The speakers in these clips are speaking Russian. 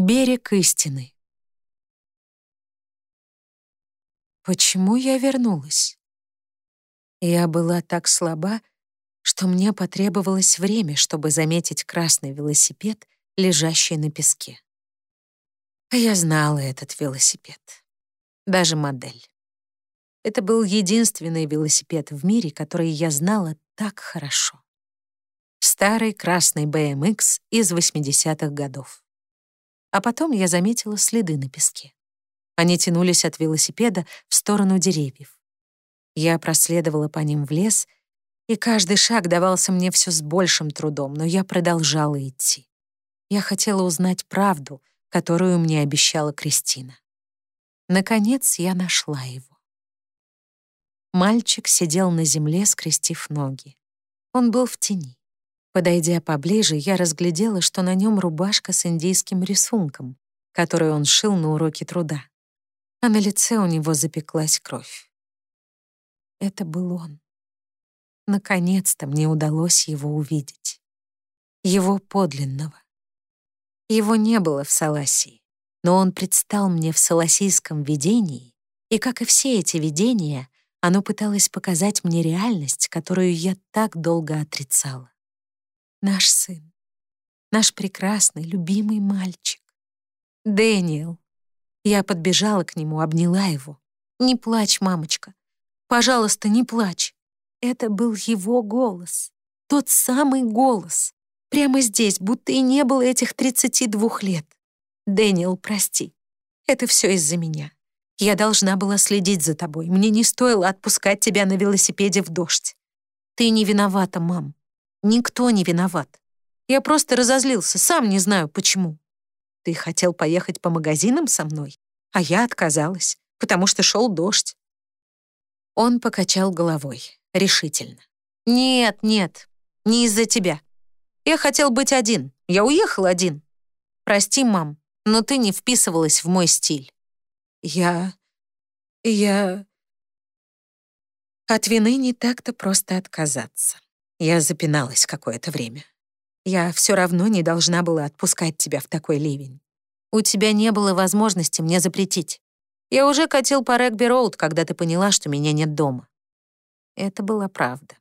Берег истины. Почему я вернулась? Я была так слаба, что мне потребовалось время, чтобы заметить красный велосипед, лежащий на песке. Я знала этот велосипед. Даже модель. Это был единственный велосипед в мире, который я знала так хорошо. Старый красный BMX из 80-х годов. А потом я заметила следы на песке. Они тянулись от велосипеда в сторону деревьев. Я проследовала по ним в лес, и каждый шаг давался мне все с большим трудом, но я продолжала идти. Я хотела узнать правду, которую мне обещала Кристина. Наконец я нашла его. Мальчик сидел на земле, скрестив ноги. Он был в тени. Подойдя поближе, я разглядела, что на нем рубашка с индийским рисунком, которую он шил на уроке труда. А на лице у него запеклась кровь. Это был он. Наконец-то мне удалось его увидеть. Его подлинного. Его не было в Саласии, но он предстал мне в саласийском видении, и, как и все эти видения, оно пыталось показать мне реальность, которую я так долго отрицала наш сын, наш прекрасный, любимый мальчик. Дэниел. Я подбежала к нему, обняла его. «Не плачь, мамочка. Пожалуйста, не плачь». Это был его голос. Тот самый голос. Прямо здесь, будто и не было этих 32 лет. Дэниел, прости. Это все из-за меня. Я должна была следить за тобой. Мне не стоило отпускать тебя на велосипеде в дождь. Ты не виновата, мам. Никто не виноват. Я просто разозлился, сам не знаю почему. Ты хотел поехать по магазинам со мной, а я отказалась, потому что шел дождь. Он покачал головой, решительно. «Нет, нет, не из-за тебя. Я хотел быть один, я уехал один. Прости, мам, но ты не вписывалась в мой стиль». «Я... я...» От вины не так-то просто отказаться. Я запиналась какое-то время. Я все равно не должна была отпускать тебя в такой ливень. У тебя не было возможности мне запретить. Я уже катил по Регби-Роуд, когда ты поняла, что меня нет дома. Это была правда.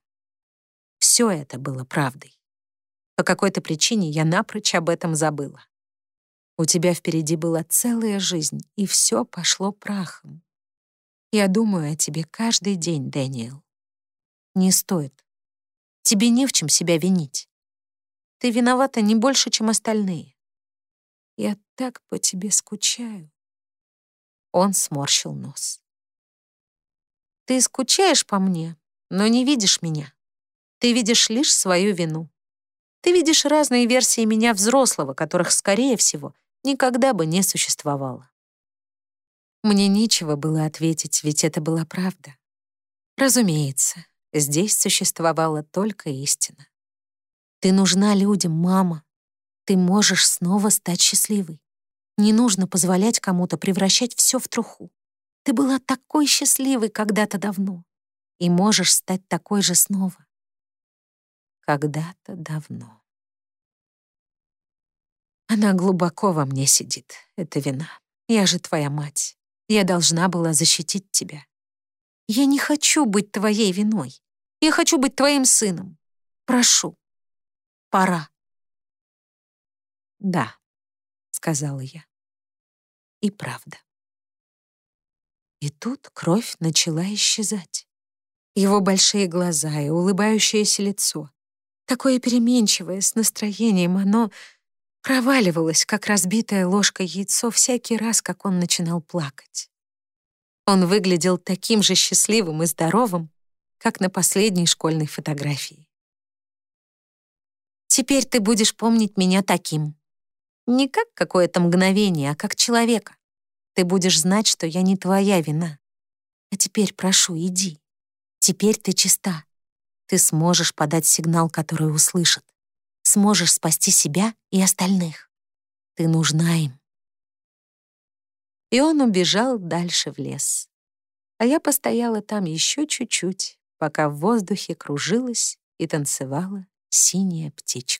Все это было правдой. По какой-то причине я напрочь об этом забыла. У тебя впереди была целая жизнь, и все пошло прахом. Я думаю о тебе каждый день, Дэниел. Не стоит. Тебе не в чем себя винить. Ты виновата не больше, чем остальные. Я так по тебе скучаю. Он сморщил нос. Ты скучаешь по мне, но не видишь меня. Ты видишь лишь свою вину. Ты видишь разные версии меня взрослого, которых, скорее всего, никогда бы не существовало. Мне нечего было ответить, ведь это была правда. Разумеется, Здесь существовала только истина. Ты нужна людям, мама. Ты можешь снова стать счастливой. Не нужно позволять кому-то превращать все в труху. Ты была такой счастливой когда-то давно и можешь стать такой же снова. Когда-то давно. Она глубоко во мне сидит, это вина. Я же твоя мать. Я должна была защитить тебя. Я не хочу быть твоей виной. Я хочу быть твоим сыном. Прошу. Пора. Да, сказала я. И правда. И тут кровь начала исчезать. Его большие глаза и улыбающееся лицо. Такое переменчивое, с настроением, оно проваливалось, как разбитая ложка яйцо всякий раз, как он начинал плакать. Он выглядел таким же счастливым и здоровым, как на последней школьной фотографии. «Теперь ты будешь помнить меня таким. Не как какое-то мгновение, а как человека. Ты будешь знать, что я не твоя вина. А теперь прошу, иди. Теперь ты чиста. Ты сможешь подать сигнал, который услышат. Сможешь спасти себя и остальных. Ты нужна им и он убежал дальше в лес. А я постояла там еще чуть-чуть, пока в воздухе кружилась и танцевала синяя птичка.